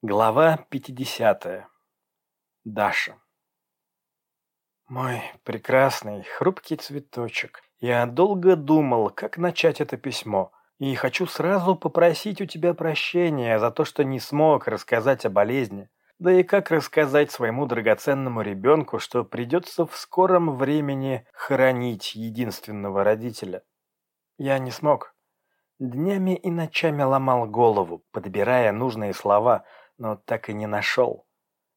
Глава 50. Даша. Мой прекрасный, хрупкий цветочек. Я долго думал, как начать это письмо, и хочу сразу попросить у тебя прощения за то, что не смог рассказать о болезни. Да и как рассказать своему драгоценному ребенку, что придется в скором времени хоронить единственного родителя? Я не смог. Днями и ночами ломал голову, подбирая нужные слова – но так и не нашел.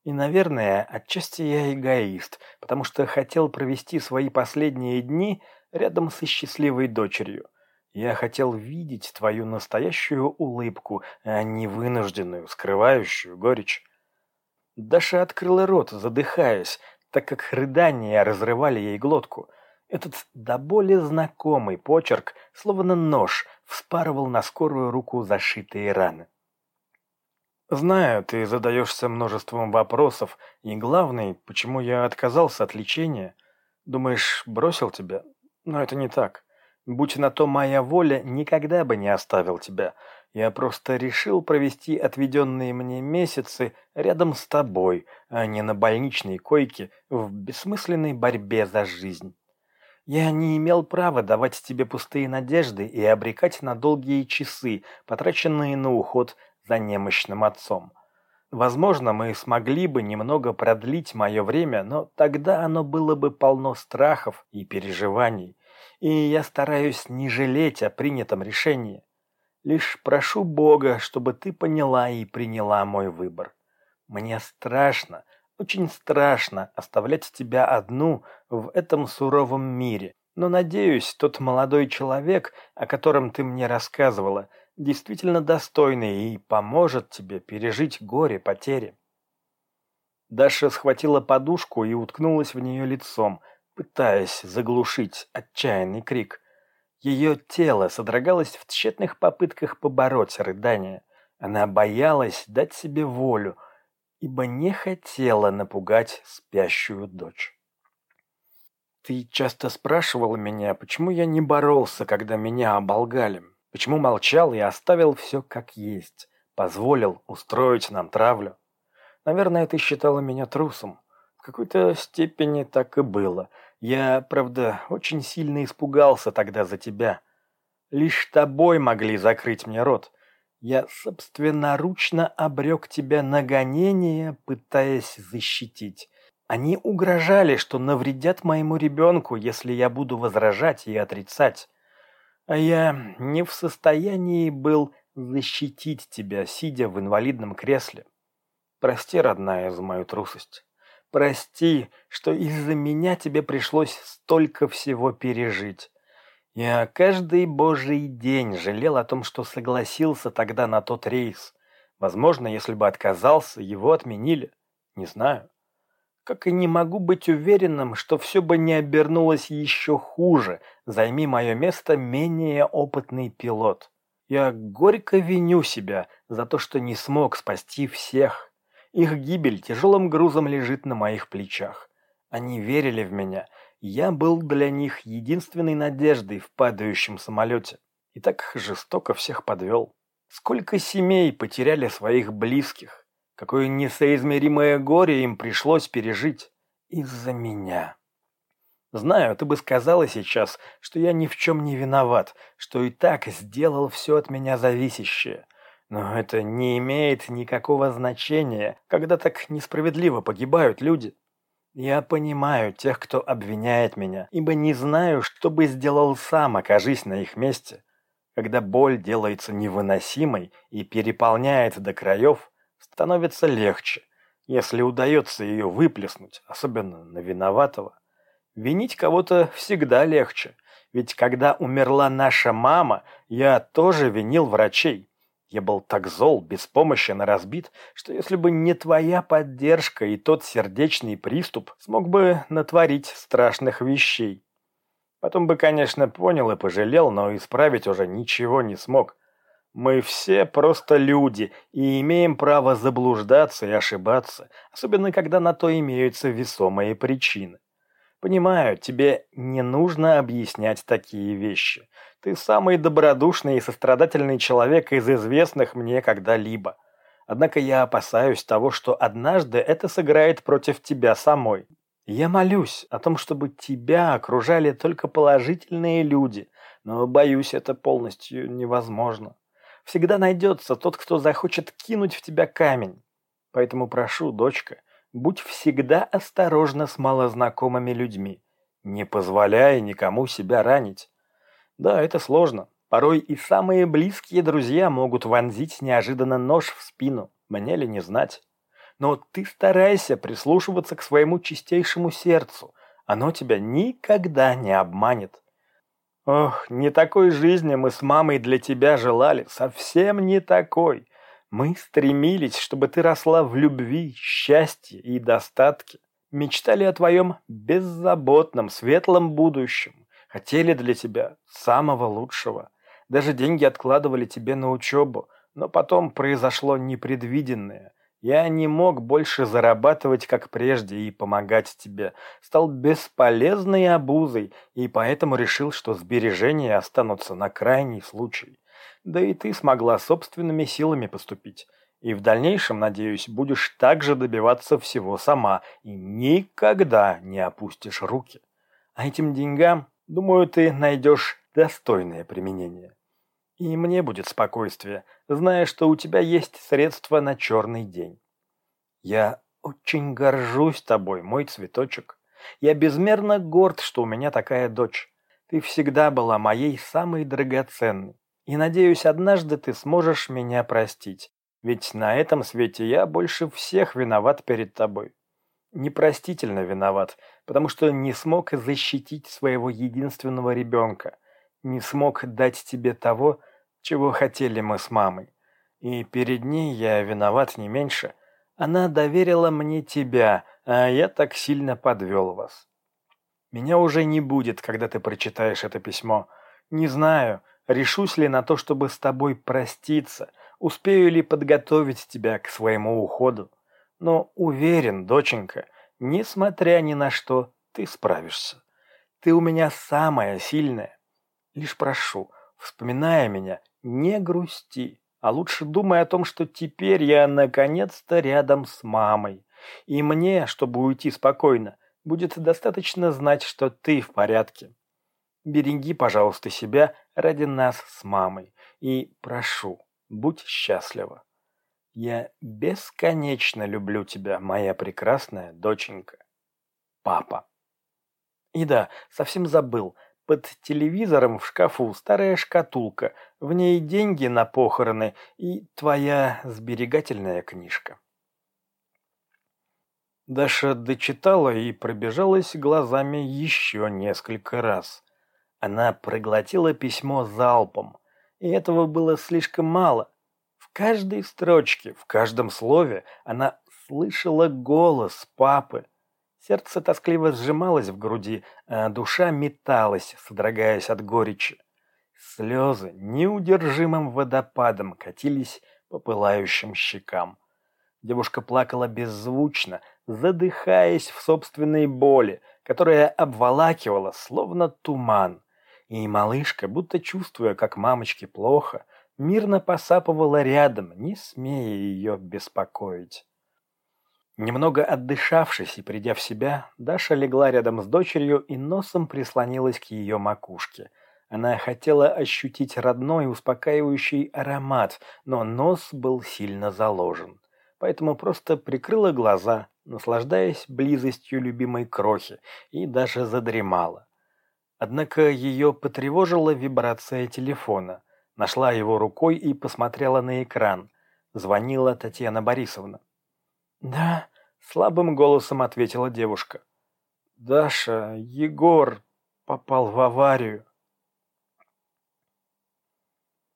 И, наверное, отчасти я эгоист, потому что хотел провести свои последние дни рядом со счастливой дочерью. Я хотел видеть твою настоящую улыбку, а не вынужденную, скрывающую горечь. Даша открыла рот, задыхаясь, так как рыдания разрывали ей глотку. Этот до боли знакомый почерк, словно нож, вспарывал на скорую руку зашитые раны. Знаю, ты задаешься множеством вопросов, и главный, почему я отказался от лечения. Думаешь, бросил тебя? Но это не так. Будь на то моя воля, никогда бы не оставил тебя. Я просто решил провести отведенные мне месяцы рядом с тобой, а не на больничной койке в бессмысленной борьбе за жизнь. Я не имел права давать тебе пустые надежды и обрекать на долгие часы, потраченные на уход за немощным отцом. Возможно, мы смогли бы немного продлить мое время, но тогда оно было бы полно страхов и переживаний, и я стараюсь не жалеть о принятом решении. Лишь прошу Бога, чтобы ты поняла и приняла мой выбор. Мне страшно, очень страшно оставлять тебя одну в этом суровом мире, но надеюсь, тот молодой человек, о котором ты мне рассказывала, действительно достойный и поможет тебе пережить горе потери. Даша схватила подушку и уткнулась в нее лицом, пытаясь заглушить отчаянный крик. Ее тело содрогалось в тщетных попытках побороть рыдание. Она боялась дать себе волю, ибо не хотела напугать спящую дочь. «Ты часто спрашивала меня, почему я не боролся, когда меня оболгали?» Почему молчал и оставил все как есть? Позволил устроить нам травлю? Наверное, ты считала меня трусом. В какой-то степени так и было. Я, правда, очень сильно испугался тогда за тебя. Лишь тобой могли закрыть мне рот. Я собственноручно обрек тебя на гонение, пытаясь защитить. Они угрожали, что навредят моему ребенку, если я буду возражать и отрицать а я не в состоянии был защитить тебя, сидя в инвалидном кресле. Прости, родная, за мою трусость. Прости, что из-за меня тебе пришлось столько всего пережить. Я каждый божий день жалел о том, что согласился тогда на тот рейс. Возможно, если бы отказался, его отменили. Не знаю как и не могу быть уверенным, что все бы не обернулось еще хуже, займи мое место менее опытный пилот. Я горько виню себя за то, что не смог спасти всех. Их гибель тяжелым грузом лежит на моих плечах. Они верили в меня. Я был для них единственной надеждой в падающем самолете. И так жестоко всех подвел. Сколько семей потеряли своих близких, Какое несоизмеримое горе им пришлось пережить из-за меня. Знаю, ты бы сказала сейчас, что я ни в чем не виноват, что и так сделал все от меня зависящее. Но это не имеет никакого значения, когда так несправедливо погибают люди. Я понимаю тех, кто обвиняет меня, ибо не знаю, что бы сделал сам, окажись на их месте. Когда боль делается невыносимой и переполняет до краев, становится легче, если удается ее выплеснуть, особенно на виноватого. Винить кого-то всегда легче, ведь когда умерла наша мама, я тоже винил врачей. Я был так зол, беспомощен и разбит, что если бы не твоя поддержка и тот сердечный приступ, смог бы натворить страшных вещей. Потом бы, конечно, понял и пожалел, но исправить уже ничего не смог. Мы все просто люди и имеем право заблуждаться и ошибаться, особенно когда на то имеются весомые причины. Понимаю, тебе не нужно объяснять такие вещи. Ты самый добродушный и сострадательный человек из известных мне когда-либо. Однако я опасаюсь того, что однажды это сыграет против тебя самой. Я молюсь о том, чтобы тебя окружали только положительные люди, но, боюсь, это полностью невозможно. Всегда найдется тот, кто захочет кинуть в тебя камень. Поэтому прошу, дочка, будь всегда осторожна с малознакомыми людьми. Не позволяй никому себя ранить. Да, это сложно. Порой и самые близкие друзья могут вонзить неожиданно нож в спину. Мне ли не знать? Но ты старайся прислушиваться к своему чистейшему сердцу. Оно тебя никогда не обманет. Ох, не такой жизни мы с мамой для тебя желали, совсем не такой. Мы стремились, чтобы ты росла в любви, счастье и достатке. Мечтали о твоем беззаботном, светлом будущем. Хотели для тебя самого лучшего. Даже деньги откладывали тебе на учебу, но потом произошло непредвиденное – я не мог больше зарабатывать, как прежде, и помогать тебе. Стал бесполезной обузой, и поэтому решил, что сбережения останутся на крайний случай. Да и ты смогла собственными силами поступить. И в дальнейшем, надеюсь, будешь также добиваться всего сама и никогда не опустишь руки. А этим деньгам, думаю, ты найдешь достойное применение. И мне будет спокойствие, зная, что у тебя есть средства на черный день. Я очень горжусь тобой, мой цветочек. Я безмерно горд, что у меня такая дочь. Ты всегда была моей самой драгоценной. И надеюсь, однажды ты сможешь меня простить. Ведь на этом свете я больше всех виноват перед тобой. Непростительно виноват, потому что не смог защитить своего единственного ребенка. Не смог дать тебе того, чего хотели мы с мамой. И перед ней я виноват не меньше. Она доверила мне тебя, а я так сильно подвел вас. Меня уже не будет, когда ты прочитаешь это письмо. Не знаю, решусь ли на то, чтобы с тобой проститься, успею ли подготовить тебя к своему уходу. Но уверен, доченька, несмотря ни на что, ты справишься. Ты у меня самая сильная. Лишь прошу, вспоминая меня, не грусти, а лучше думай о том, что теперь я наконец-то рядом с мамой. И мне, чтобы уйти спокойно, будет достаточно знать, что ты в порядке. Береги, пожалуйста, себя ради нас с мамой. И прошу, будь счастлива. Я бесконечно люблю тебя, моя прекрасная доченька. Папа. И да, совсем забыл. Под телевизором в шкафу старая шкатулка, в ней деньги на похороны и твоя сберегательная книжка. Даша дочитала и пробежалась глазами еще несколько раз. Она проглотила письмо залпом, и этого было слишком мало. В каждой строчке, в каждом слове она слышала голос папы, Сердце тоскливо сжималось в груди, а душа металась, содрогаясь от горечи. Слезы неудержимым водопадом катились по пылающим щекам. Девушка плакала беззвучно, задыхаясь в собственной боли, которая обволакивала, словно туман. И малышка, будто чувствуя, как мамочке плохо, мирно посапывала рядом, не смея ее беспокоить. Немного отдышавшись и придя в себя, Даша легла рядом с дочерью и носом прислонилась к ее макушке. Она хотела ощутить родной успокаивающий аромат, но нос был сильно заложен. Поэтому просто прикрыла глаза, наслаждаясь близостью любимой крохи, и даже задремала. Однако ее потревожила вибрация телефона. Нашла его рукой и посмотрела на экран. Звонила Татьяна Борисовна. «Да», Слабым голосом ответила девушка. «Даша, Егор попал в аварию».